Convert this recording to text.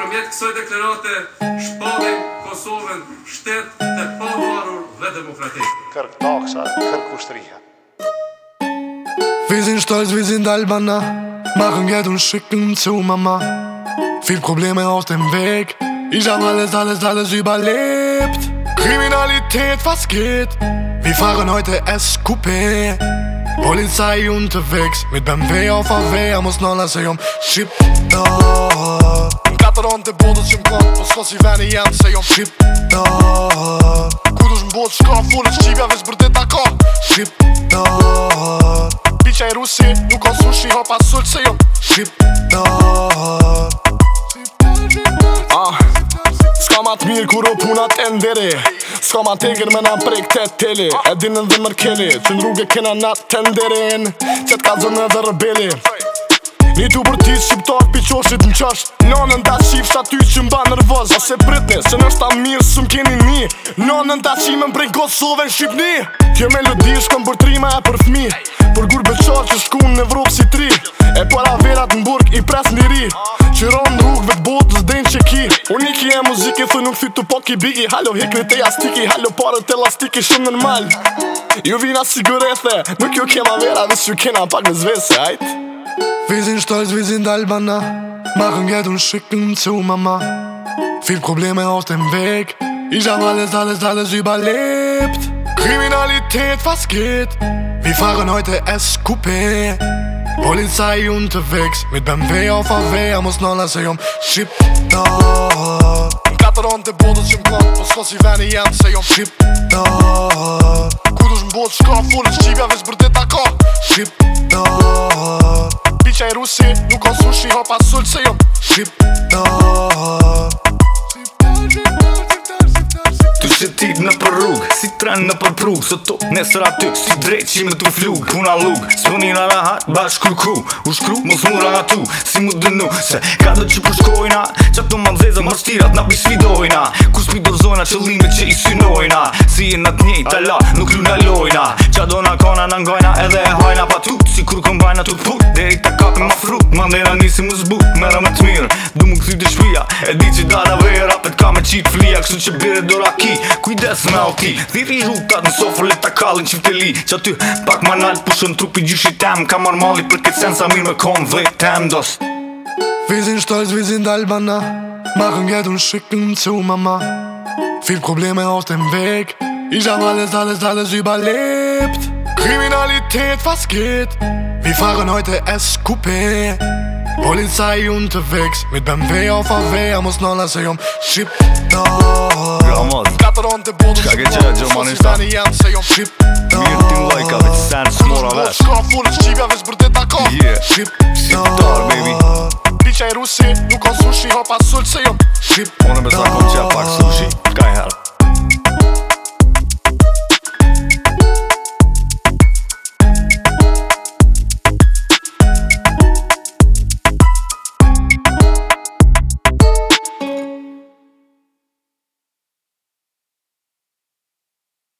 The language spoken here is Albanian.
përmjet kësoj deklarate shpallim Kosovën shtet të pavarur dhe demokratik. Kërk taksa, kërk ushtria. Vizin shtojt, vizin dalbana Ma këm gjetu në shikën në cu mama Fil probleme ose më vek Isha më alles, alles, alles i balept Kriminalitet fa skit Vi farën hojte es kupe Polica i unë Mit bëm veja o fa veja Mos nëna se jom Shqip restorant të botët që m'kon Po s'ko si veni jem se jom Shqiptar Ku dush m'bot shka furi shqipja vis bërdit t'a ka Shqiptar Piqa i rusi nuk kon sushi hopa sult se jom Shqiptar Ah Ska ma t'mir kur o punat e nderi Ska ma t'eger me na prek të teli E dinën dhe mërkeli Që në rrugë kena na të nderin Që t'ka zënë dhe rëbeli Një du për ti shqiptar pi në qash Në në në dashi është aty që mba nervoz Ose britnes që nështë ta mirë së m'keni ni Nonën ta qimën prej Kosovën Shqipni Kjo melodi është këmë bërtrima e për fmi Për gurë beqarë që shkumë në Evropë si tri E para verat në burk i pres në ri Që ronë rrugëve të botë zdenë që ki Uniki e muziki thë nuk fitu po ki bigi Halo hikni te jastiki, halo pare të elastiki shumë nërmal Ju vina si gërethe, nuk ju kema vera ju kena pak në zvese, Vizin shtoj, vizin dalbana Machen Geld und schicken zu Mama. Viel Probleme auf dem Weg. Ich hab alles, alles, alles überlebt. Kriminalität, was geht? Wir fahren heute s SQP. Polizei unterwegs mit beim W auf AW. Muss noch lassen, sig om Chipta. Katar und te boden sin plan. Pas was ich i vani jam sig om Chipta. Kudos mbot shka full, shqipa veç për te takon Chipta. qaj rusi Nuk kon hopa sulci, jom Shqip, no, në për rrug Si tren në për prug Së to nesër aty Si drejt që me t'u flug Puna lug Së puni në rahat Bash kru ku U shkru Më smura nga tu Si më dënu Se ka do që përshkojna Qa të më nëzeza Më stirat në bisvidojna Kur s'pi do zojna Që lime që i synojna Si e në t'njej t'ala Nuk luna lojna Qa do në kona në ngojna Edhe e hojna pa tu Si kur kombajna t'u put Deri ta kapi ma fru Mandena nisi mu zbu Mera me t'mir Du mu këthy të shpia E di që dada vera Pet ka me qit flia Kësu që bire dora ki Kujde dhir një rrutat në sofër le ta kalin qiv të li qa pak ma nalë pushen trupi gjyshi tem ka mërmalli për të këtë sen sa mirë me kom vetem dos Vi zin shtolc, vi dalbana ma rëngë jet unë shiklen të mama 5 probleme o s'ten vek i shabë alles, alles, alles überlept Kriminalitet, vas ghet vi farën ojte SQP Bolin i unë të veks Mi të bëm veja o fa veja Mos nëna se jom Shqip ta Gramot Katëron të bodu Ka ke qëra Gjermani shta Sosin tani jam se jom Shqip ta Mirë ti mloj ka veç sen së mora vesh Shqip ta Shqip ta Shqip ta Shqip ta Shqip ta Shqip ta Shqip ta Shqip ta Shqip ta Shqip